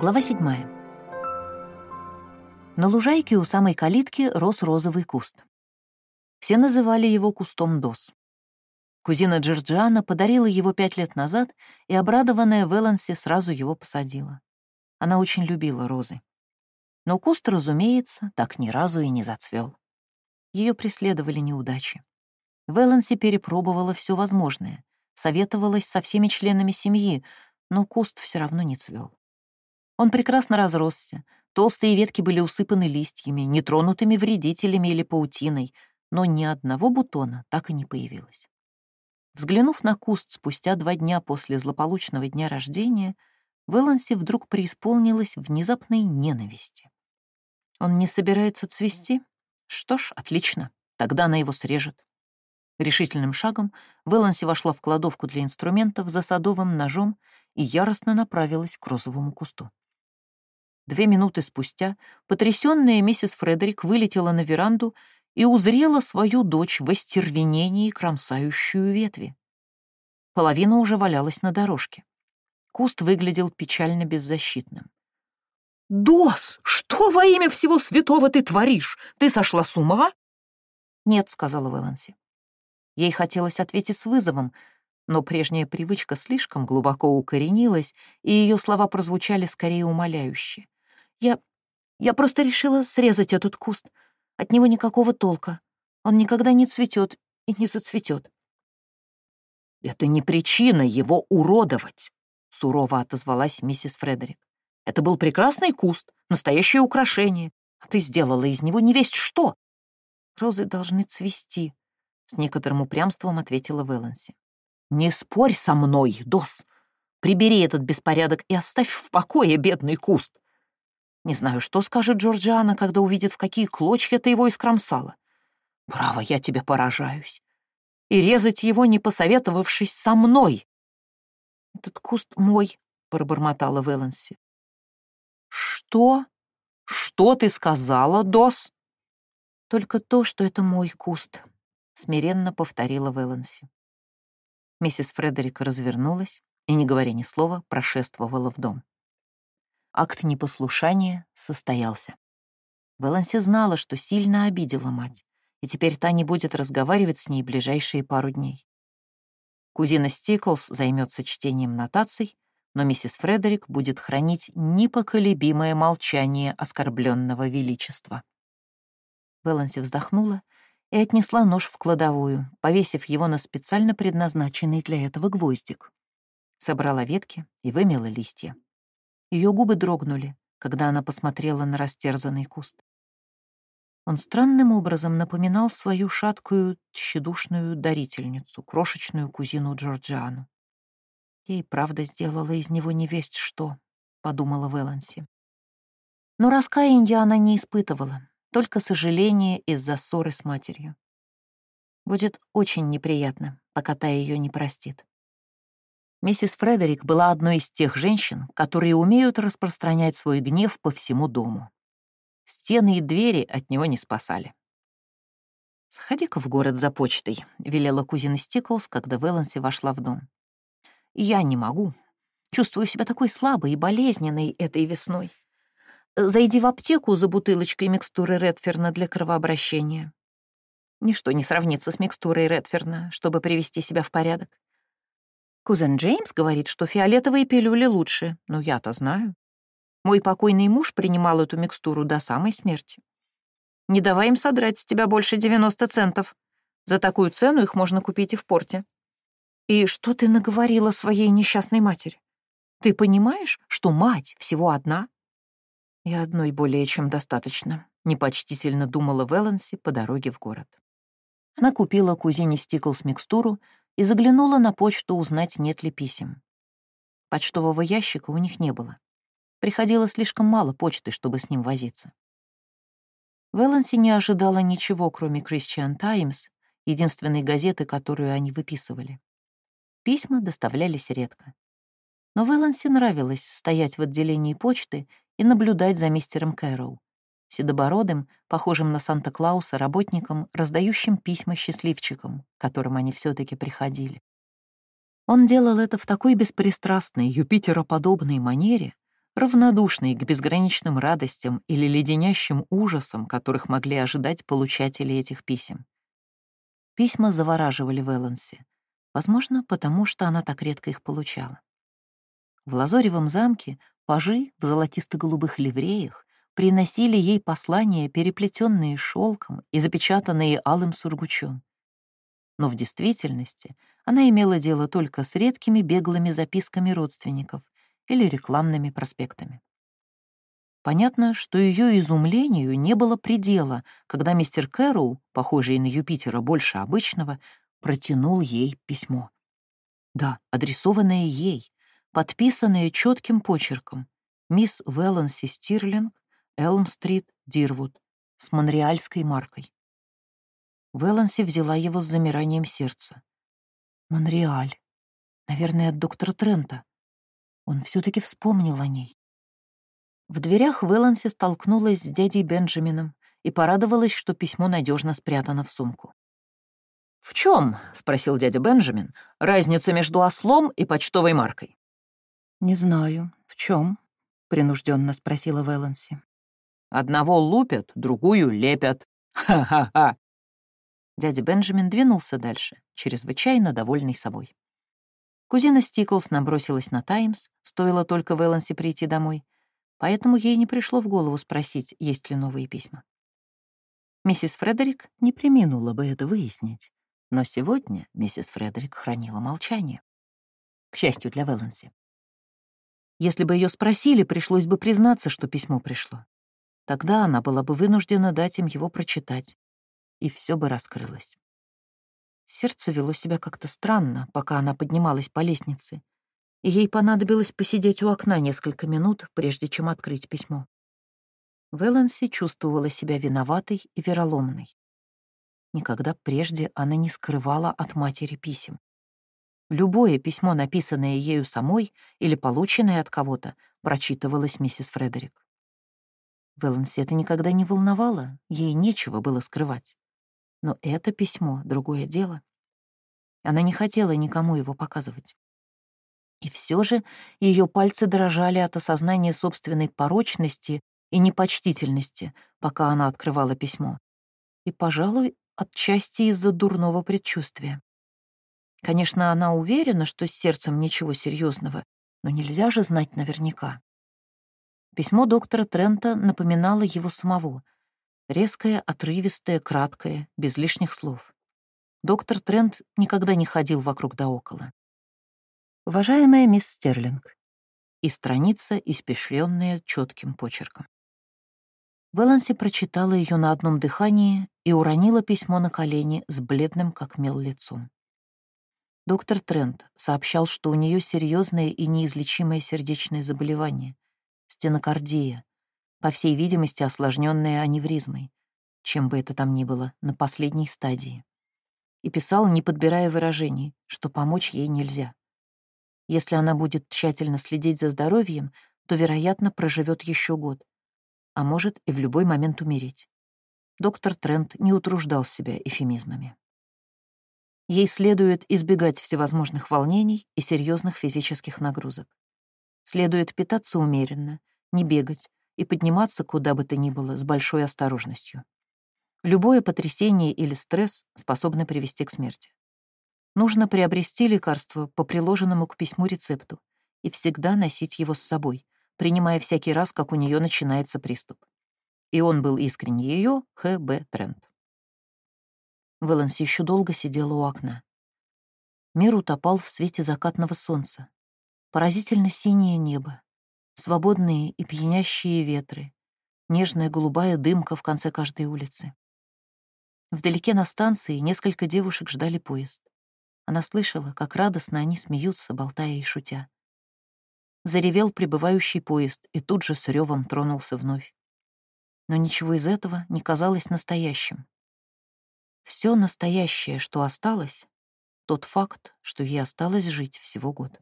Глава седьмая. На лужайке у самой калитки рос розовый куст. Все называли его кустом дос. Кузина Джорджиана подарила его пять лет назад, и обрадованная Веланси сразу его посадила. Она очень любила розы. Но куст, разумеется, так ни разу и не зацвел. Ее преследовали неудачи. Веланси перепробовала все возможное, советовалась со всеми членами семьи, но куст все равно не цвел. Он прекрасно разросся, толстые ветки были усыпаны листьями, нетронутыми вредителями или паутиной, но ни одного бутона так и не появилось. Взглянув на куст спустя два дня после злополучного дня рождения, Веланси вдруг преисполнилась внезапной ненависти. Он не собирается цвести? Что ж, отлично, тогда она его срежет. Решительным шагом Веланси вошла в кладовку для инструментов за садовым ножом и яростно направилась к розовому кусту. Две минуты спустя потрясённая миссис Фредерик вылетела на веранду и узрела свою дочь в остервенении, кромсающую ветви. Половина уже валялась на дорожке. Куст выглядел печально беззащитным. «Дос, что во имя всего святого ты творишь? Ты сошла с ума?» «Нет», — сказала Вэланси. Ей хотелось ответить с вызовом, но прежняя привычка слишком глубоко укоренилась, и ее слова прозвучали скорее умоляюще. «Я... я просто решила срезать этот куст. От него никакого толка. Он никогда не цветет и не зацветет. «Это не причина его уродовать», — сурово отозвалась миссис Фредерик. «Это был прекрасный куст, настоящее украшение, а ты сделала из него не весть что». «Розы должны цвести», — с некоторым упрямством ответила Вэланси. «Не спорь со мной, Дос. Прибери этот беспорядок и оставь в покое бедный куст. Не знаю, что скажет Джорджиана, когда увидит, в какие клочья ты его искромсала. Право, я тебе поражаюсь. И резать его, не посоветовавшись со мной. «Этот куст мой», — пробормотала Вэланси. «Что? Что ты сказала, Дос?» «Только то, что это мой куст», — смиренно повторила Вэланси. Миссис Фредерик развернулась и, не говоря ни слова, прошествовала в дом. Акт непослушания состоялся. Вэланси знала, что сильно обидела мать, и теперь та не будет разговаривать с ней ближайшие пару дней. Кузина Стиклс займется чтением нотаций, но миссис Фредерик будет хранить непоколебимое молчание оскорбленного величества. Вэланси вздохнула и отнесла нож в кладовую, повесив его на специально предназначенный для этого гвоздик. Собрала ветки и вымела листья. Ее губы дрогнули, когда она посмотрела на растерзанный куст. Он странным образом напоминал свою шаткую, тщедушную дарительницу, крошечную кузину Джорджиану. Ей правда сделала из него невесть что, — подумала Веланси. Но раскаяния она не испытывала, только сожаление из-за ссоры с матерью. Будет очень неприятно, пока та ее не простит. Миссис Фредерик была одной из тех женщин, которые умеют распространять свой гнев по всему дому. Стены и двери от него не спасали. «Сходи-ка в город за почтой», — велела кузина Стиклс, когда Вэланси вошла в дом. «Я не могу. Чувствую себя такой слабой и болезненной этой весной. Зайди в аптеку за бутылочкой микстуры Редферна для кровообращения. Ничто не сравнится с микстурой Редферна, чтобы привести себя в порядок. Кузен Джеймс говорит, что фиолетовые пилюли лучше, но я-то знаю. Мой покойный муж принимал эту микстуру до самой смерти. Не давай им содрать с тебя больше 90 центов. За такую цену их можно купить и в порте. И что ты наговорила своей несчастной матери? Ты понимаешь, что мать всего одна? И одной более чем достаточно, непочтительно думала Веланси по дороге в город. Она купила кузине Стиклс микстуру и заглянула на почту узнать, нет ли писем. Почтового ящика у них не было. Приходило слишком мало почты, чтобы с ним возиться. Вэланси не ожидала ничего, кроме Christian Times, единственной газеты, которую они выписывали. Письма доставлялись редко. Но Вэланси нравилось стоять в отделении почты и наблюдать за мистером Кэрроу, седобородым, похожим на Санта-Клауса работником, раздающим письма счастливчикам, к которым они все таки приходили. Он делал это в такой беспристрастной, Юпитероподобной манере, равнодушной к безграничным радостям или леденящим ужасам, которых могли ожидать получатели этих писем. Письма завораживали Вэланси, возможно, потому что она так редко их получала. В Лазоревом замке пажи в золотисто-голубых ливреях приносили ей послания, переплетенные шелком и запечатанные алым сургучом. Но в действительности она имела дело только с редкими беглыми записками родственников или рекламными проспектами. Понятно, что ее изумлению не было предела, когда мистер Кэрроу, похожий на Юпитера больше обычного, протянул ей письмо. Да, адресованное ей, подписанное четким почерком. Мисс Веланси Стирлинг, Элм-стрит, Дирвуд, с монреальской маркой. Веланси взяла его с замиранием сердца. Монреаль. Наверное, от доктора Трента. Он все-таки вспомнил о ней. В дверях Вэланси столкнулась с дядей Бенджамином и порадовалась, что письмо надежно спрятано в сумку. «В чем?» — спросил дядя Бенджамин. «Разница между ослом и почтовой маркой?» «Не знаю. В чем? принужденно спросила Вэланси. «Одного лупят, другую лепят. Ха-ха-ха!» Дядя Бенджамин двинулся дальше, чрезвычайно довольный собой. Кузина Стиклс набросилась на «Таймс», стоило только Вэланси прийти домой, поэтому ей не пришло в голову спросить, есть ли новые письма. Миссис Фредерик не приминула бы это выяснить, но сегодня миссис Фредерик хранила молчание. К счастью для Вэланси. Если бы ее спросили, пришлось бы признаться, что письмо пришло. Тогда она была бы вынуждена дать им его прочитать, и все бы раскрылось. Сердце вело себя как-то странно, пока она поднималась по лестнице, и ей понадобилось посидеть у окна несколько минут, прежде чем открыть письмо. Вэланси чувствовала себя виноватой и вероломной. Никогда прежде она не скрывала от матери писем. Любое письмо, написанное ею самой или полученное от кого-то, прочитывалось миссис Фредерик. Вэланси это никогда не волновало, ей нечего было скрывать. Но это письмо — другое дело. Она не хотела никому его показывать. И все же ее пальцы дрожали от осознания собственной порочности и непочтительности, пока она открывала письмо. И, пожалуй, отчасти из-за дурного предчувствия. Конечно, она уверена, что с сердцем ничего серьезного, но нельзя же знать наверняка. Письмо доктора Трента напоминало его самого — Резкое, отрывистое, краткое, без лишних слов. Доктор Трент никогда не ходил вокруг да около. «Уважаемая мисс Стерлинг», и страница, испещренная четким почерком. Вэланси прочитала ее на одном дыхании и уронила письмо на колени с бледным, как мел, лицом. Доктор Трент сообщал, что у нее серьезное и неизлечимое сердечное заболевание — стенокардия, по всей видимости, осложненная аневризмой, чем бы это там ни было, на последней стадии. И писал, не подбирая выражений, что помочь ей нельзя. Если она будет тщательно следить за здоровьем, то, вероятно, проживет еще год, а может и в любой момент умереть. Доктор Трент не утруждал себя эфемизмами. Ей следует избегать всевозможных волнений и серьезных физических нагрузок. Следует питаться умеренно, не бегать, и подниматься куда бы то ни было с большой осторожностью. Любое потрясение или стресс способны привести к смерти. Нужно приобрести лекарство по приложенному к письму рецепту и всегда носить его с собой, принимая всякий раз, как у нее начинается приступ. И он был искренне ее Х. Б. Трент. Вэланси еще долго сидела у окна. Мир утопал в свете закатного солнца. Поразительно синее небо, свободные и пьянящие ветры, нежная голубая дымка в конце каждой улицы. Вдалеке на станции несколько девушек ждали поезд. Она слышала, как радостно они смеются, болтая и шутя. Заревел прибывающий поезд и тут же с ревом тронулся вновь. Но ничего из этого не казалось настоящим. Все настоящее, что осталось, тот факт, что ей осталось жить всего год.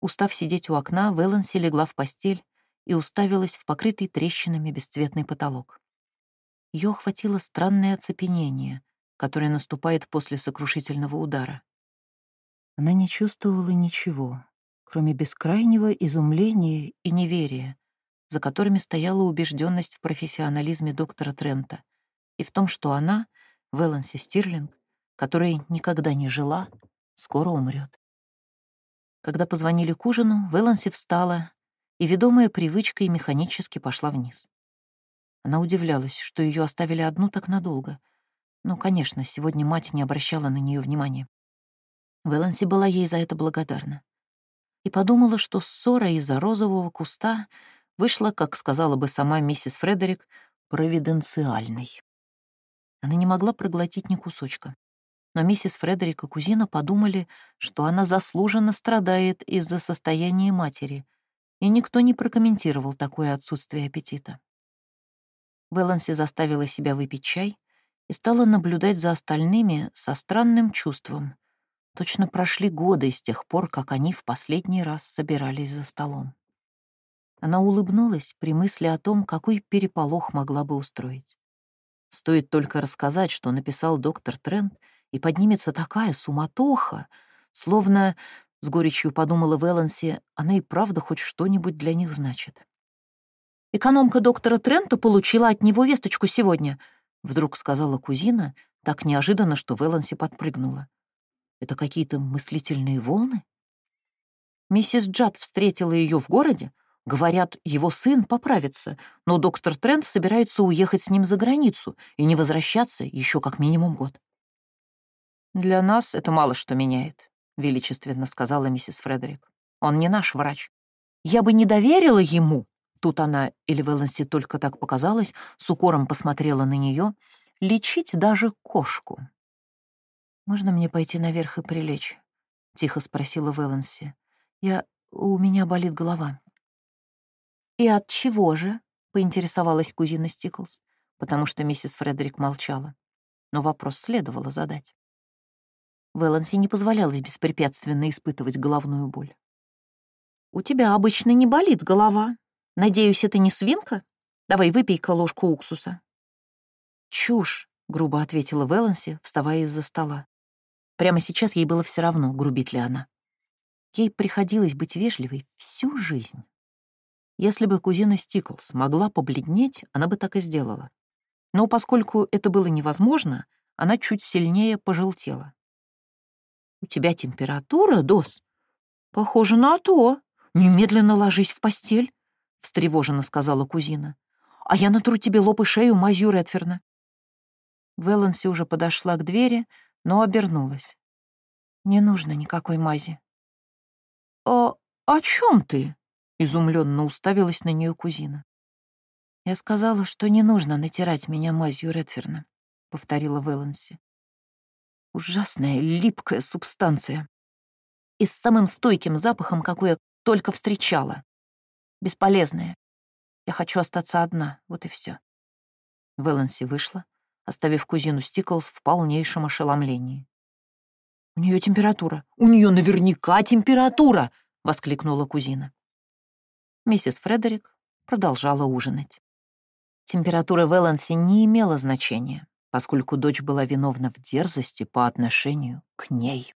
Устав сидеть у окна, Вэланси легла в постель и уставилась в покрытый трещинами бесцветный потолок. Ее охватило странное оцепенение, которое наступает после сокрушительного удара. Она не чувствовала ничего, кроме бескрайнего изумления и неверия, за которыми стояла убежденность в профессионализме доктора Трента и в том, что она, Вэланси Стирлинг, которая никогда не жила, скоро умрет. Когда позвонили к ужину, Вэланси встала и, ведомая привычкой, механически пошла вниз. Она удивлялась, что ее оставили одну так надолго. Но, конечно, сегодня мать не обращала на нее внимания. Вэланси была ей за это благодарна. И подумала, что ссора из-за розового куста вышла, как сказала бы сама миссис Фредерик, провиденциальной. Она не могла проглотить ни кусочка. Но миссис Фредерик и кузина подумали, что она заслуженно страдает из-за состояния матери, и никто не прокомментировал такое отсутствие аппетита. Вэланси заставила себя выпить чай и стала наблюдать за остальными со странным чувством. Точно прошли годы с тех пор, как они в последний раз собирались за столом. Она улыбнулась при мысли о том, какой переполох могла бы устроить. Стоит только рассказать, что написал доктор Трент, и поднимется такая суматоха, словно, с горечью подумала Вэланси, она и правда хоть что-нибудь для них значит. Экономка доктора Трента получила от него весточку сегодня», — вдруг сказала кузина, так неожиданно, что Вэланси подпрыгнула. «Это какие-то мыслительные волны?» Миссис Джад встретила ее в городе. Говорят, его сын поправится, но доктор Трент собирается уехать с ним за границу и не возвращаться еще как минимум год. «Для нас это мало что меняет», — величественно сказала миссис Фредерик. «Он не наш врач. Я бы не доверила ему, Тут она, или Веланси только так показалось, с укором посмотрела на нее, лечить даже кошку. «Можно мне пойти наверх и прилечь?» — тихо спросила Веланси. «Я... у меня болит голова». «И от чего же?» — поинтересовалась кузина Стиклс, потому что миссис Фредерик молчала. Но вопрос следовало задать. Веланси не позволялось беспрепятственно испытывать головную боль. «У тебя обычно не болит голова», Надеюсь, это не свинка? Давай выпей-ка ложку уксуса». «Чушь», — грубо ответила Вэланси, вставая из-за стола. Прямо сейчас ей было все равно, грубит ли она. Ей приходилось быть вежливой всю жизнь. Если бы кузина Стиклс могла побледнеть, она бы так и сделала. Но поскольку это было невозможно, она чуть сильнее пожелтела. «У тебя температура, Дос?» «Похоже на то. Немедленно ложись в постель. — встревоженно сказала кузина. «А я натру тебе лоб и шею мазью Редферна». Вэланси уже подошла к двери, но обернулась. «Не нужно никакой мази». «А о чем ты?» — изумленно уставилась на нее кузина. «Я сказала, что не нужно натирать меня мазью Редферна», — повторила Вэланси. «Ужасная липкая субстанция. И с самым стойким запахом, какой я только встречала бесполезные. Я хочу остаться одна, вот и все. Вэланси вышла, оставив кузину Стиклс в полнейшем ошеломлении. «У нее температура! У нее наверняка температура!» — воскликнула кузина. Миссис Фредерик продолжала ужинать. Температура Вэланси не имела значения, поскольку дочь была виновна в дерзости по отношению к ней.